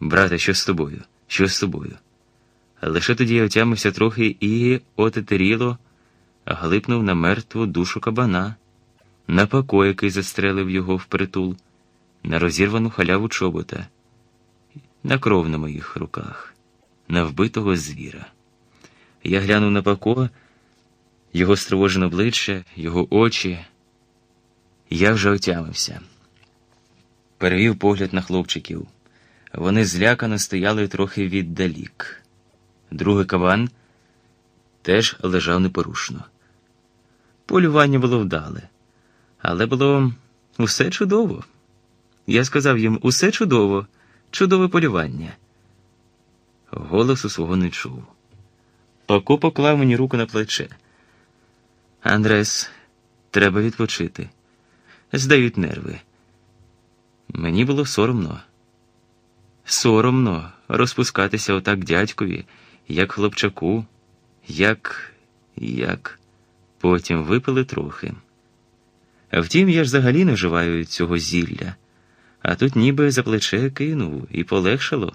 Брате, що з тобою? Що з тобою? Лише тоді я отямився трохи і отетеріло, глипнув на мертву душу кабана, на пако, який застрелив його впритул, на розірвану халяву чобота, на кров на моїх руках, на вбитого звіра. Я глянув на пако, його стривожене обличчя, його очі. Я вже отямився. Перевів погляд на хлопчиків. Вони злякано стояли трохи віддалік. Другий кабан теж лежав непорушно. Полювання було вдале, але було усе чудово. Я сказав їм усе чудово, чудове полювання. Голосу свого не чув. Пако поклав мені руку на плече. Андрес, треба відпочити. Здають нерви. Мені було соромно. Соромно розпускатися отак дядькові, як хлопчаку, як. як. Потім випили трохи. Втім, я ж взагалі не вживаю цього зілля, а тут ніби за плече кинув і полегшало,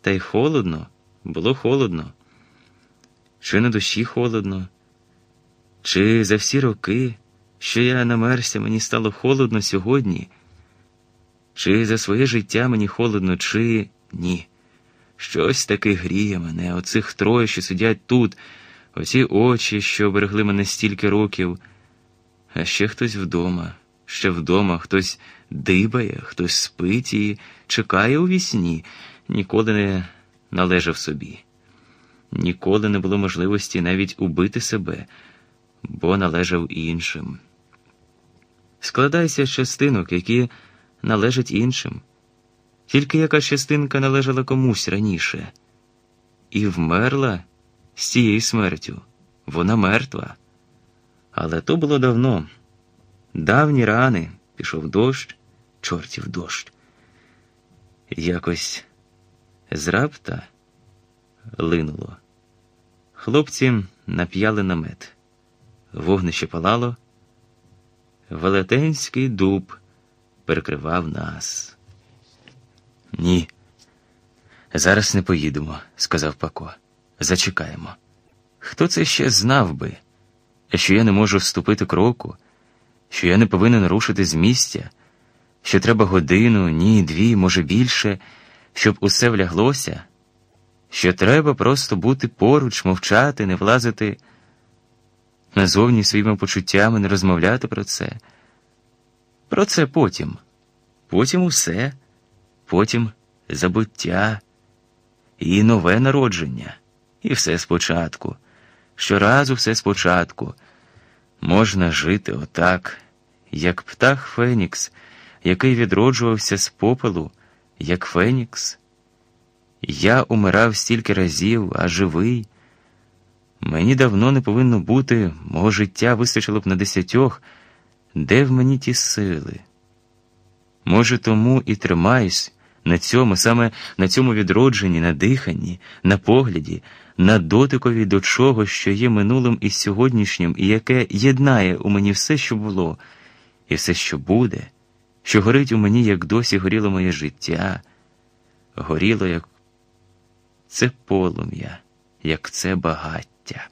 та й холодно, було холодно. Чи на душі холодно, чи за всі роки, що я намерся, мені стало холодно сьогодні. Чи за своє життя мені холодно, чи ні. Щось таке гріє мене, оцих троє, що сидять тут, оці очі, що берегли мене стільки років, а ще хтось вдома, ще вдома, хтось дибає, хтось спить і чекає у вісні, ніколи не належав собі. Ніколи не було можливості навіть убити себе, бо належав іншим. Складайся з частинок, які належать іншим. Тільки яка частинка належала комусь раніше і вмерла з цією смертю. Вона мертва. Але то було давно. Давні рани пішов дощ, чортів дощ. Якось з рапта линуло. Хлопці нап'яли намет. Вогнище палало. Велетенський дуб перекривав нас. Ні. Зараз не поїдемо, сказав Пако. Зачекаємо. Хто це ще знав би, що я не можу вступити кроку, що я не повинен рушити з місця, що треба годину, ні, дві, може більше, щоб усе вляглося, що треба просто бути поруч, мовчати, не влазити назовні своїми почуттями, не розмовляти про це. Про це потім потім усе, потім забуття і нове народження, і все спочатку. Щоразу все спочатку. Можна жити отак, як птах Фенікс, який відроджувався з попелу, як Фенікс. Я умирав стільки разів, а живий. Мені давно не повинно бути, мого життя вистачило б на десятьох, де в мені ті сили. Може, тому і тримаюсь на цьому, саме на цьому відродженні, на диханні, на погляді, на дотикові до чого, що є минулим і сьогоднішнім, і яке єднає у мені все, що було, і все, що буде, що горить у мені, як досі горіло моє життя, горіло, як це полум'я, як це багаття.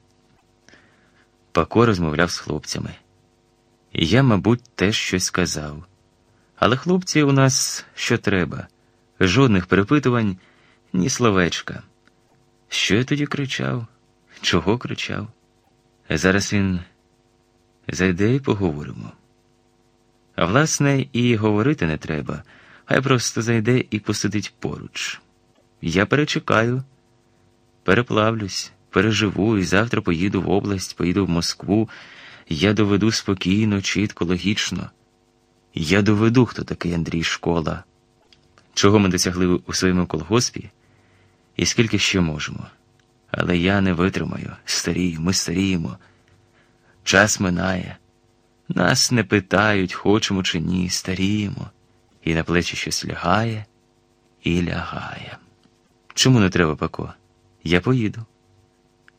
Пако розмовляв з хлопцями. Я, мабуть, теж щось сказав. Але хлопці у нас що треба, жодних перепитувань, ні словечка. Що я тоді кричав? Чого кричав? Зараз він зайде і поговоримо. Власне, і говорити не треба, хай просто зайде і посидить поруч. Я перечекаю, переплавлюсь, переживу і завтра поїду в область, поїду в Москву. Я доведу спокійно, чітко, логічно. Я доведу, хто такий Андрій Школа, чого ми досягли у своєму колгоспі, і скільки ще можемо. Але я не витримаю, старію, ми старіємо. Час минає. Нас не питають, хочемо чи ні, старіємо, і на плечі щось лягає і лягає. Чому не треба пако? Я поїду.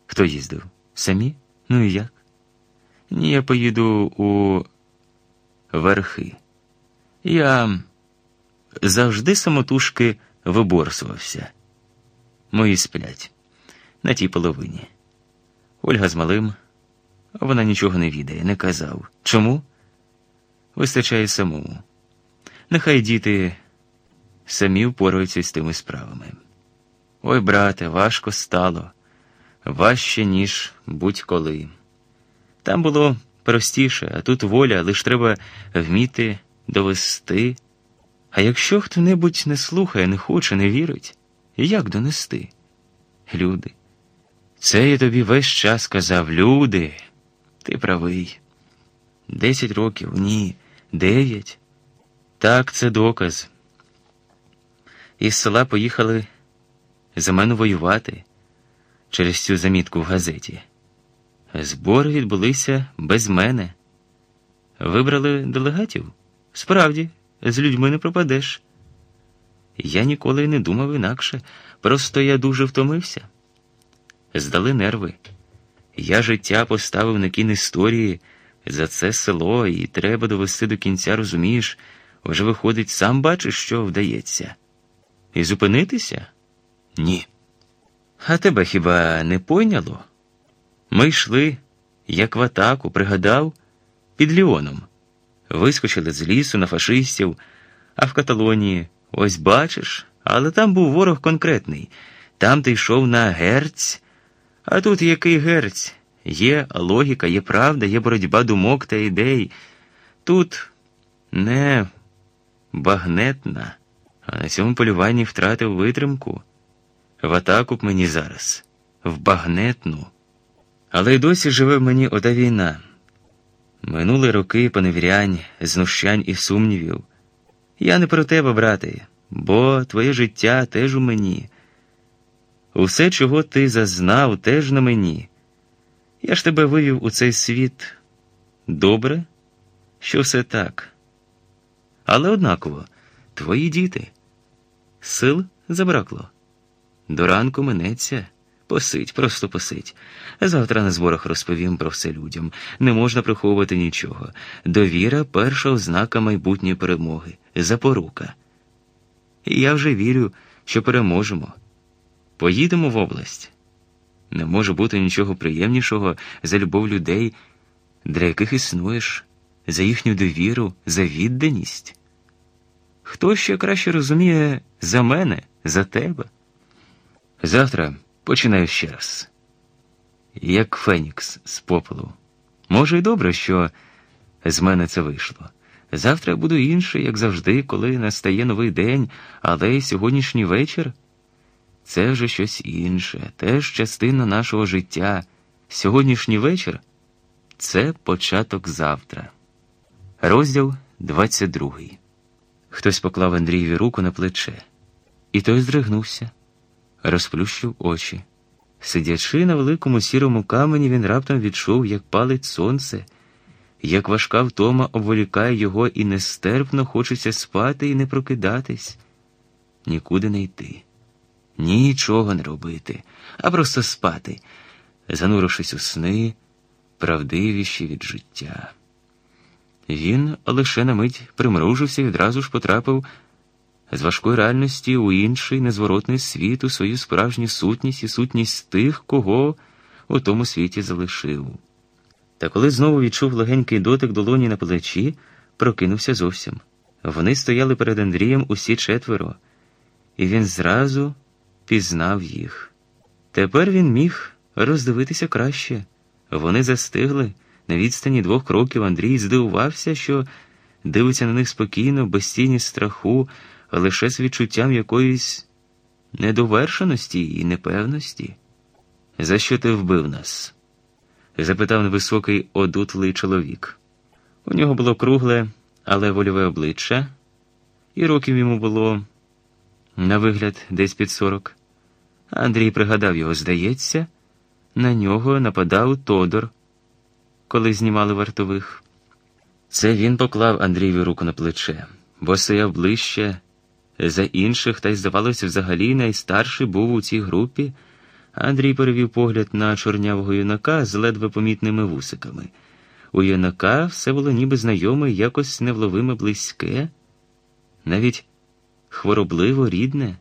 Хто їздив? Самі? Ну і як? Ні, я поїду у верхи. Я завжди самотужки виборсувався. Мої сплять на тій половині. Ольга з малим, вона нічого не відає, не казав. Чому? Вистачає самому. Нехай діти самі впораються з тими справами. Ой, брате, важко стало, важче, ніж будь-коли. Там було простіше, а тут воля, лиш треба вміти довести. А якщо хто-небудь не слухає, не хоче, не вірить, як донести? Люди. Це я тобі весь час казав, люди, ти правий. Десять років, ні, дев'ять. Так, це доказ. Із села поїхали за мене воювати через цю замітку в газеті. Збори відбулися без мене. Вибрали делегатів? Справді, з людьми не пропадеш. Я ніколи не думав інакше, просто я дуже втомився. Здали нерви. Я життя поставив на кін історії за це село, і треба довести до кінця, розумієш, вже виходить, сам бачиш, що вдається. І зупинитися? Ні. А тебе хіба не пойняло? Ми йшли, як в атаку, пригадав, під Ліоном. Вискочили з лісу на фашистів, а в Каталонії, ось бачиш, але там був ворог конкретний. Там ти йшов на герць, а тут який герць? Є логіка, є правда, є боротьба думок та ідей. Тут не багнетна, а на цьому полюванні втратив витримку. В атаку б мені зараз, в багнетну. Але й досі живе в мені ота війна. Минули роки поневірянь, знущань і сумнівів. Я не про тебе, брате, бо твоє життя теж у мені. Усе, чого ти зазнав, теж на мені. Я ж тебе вивів у цей світ. Добре, що все так. Але однаково, твої діти. Сил забракло. До ранку минеться. Посидь, просто посидь. Завтра на зборах розповім про все людям. Не можна приховувати нічого. Довіра перша ознака майбутньої перемоги, запорука. І я вже вірю, що переможемо. Поїдемо в область. Не може бути нічого приємнішого за любов людей, для яких існуєш, за їхню довіру, за відданість. Хто ще краще розуміє за мене, за тебе? Завтра починаю ще раз, як Фенікс з попелу. Може, й добре, що з мене це вийшло. Завтра я буду інший, як завжди, коли настає новий день, але й сьогоднішній вечір це вже щось інше, теж частина нашого життя. Сьогоднішній вечір це початок завтра. Розділ 22 Хтось поклав Андрієві руку на плече, і той здригнувся розплющив очі. Сидячи на великому сірому камені, він раптом відчув, як палить сонце, як важка втома обволікає його і нестерпно хочеться спати і не прокидатись, нікуди не йти, нічого не робити, а просто спати, занурившись у сни, правдивіші від життя. Він лише на мить примружився і відразу ж потрапив з важкої реальності у інший незворотний світ, у свою справжню сутність і сутність тих, кого у тому світі залишив. Та коли знову відчув легенький дотик долоні на плечі, прокинувся зовсім. Вони стояли перед Андрієм усі четверо, і він зразу пізнав їх. Тепер він міг роздивитися краще. Вони застигли на відстані двох кроків. Андрій здивувався, що дивиться на них спокійно, без тіні страху лише з відчуттям якоїсь недовершеності і непевності. За що ти вбив нас? запитав невисокий одутлий чоловік. У нього було кругле, але вольове обличчя, і років йому було, на вигляд, десь під сорок. Андрій пригадав його, здається, на нього нападав Тодор, коли знімали вартових. Це він поклав Андрієві руку на плече, бо стояв ближче за інших, та й, здавалося, взагалі найстарший був у цій групі. Андрій перевів погляд на чорнявого юнака з ледве помітними вусиками. У юнака все було ніби знайоме, якось невловиме близьке, навіть хворобливо рідне.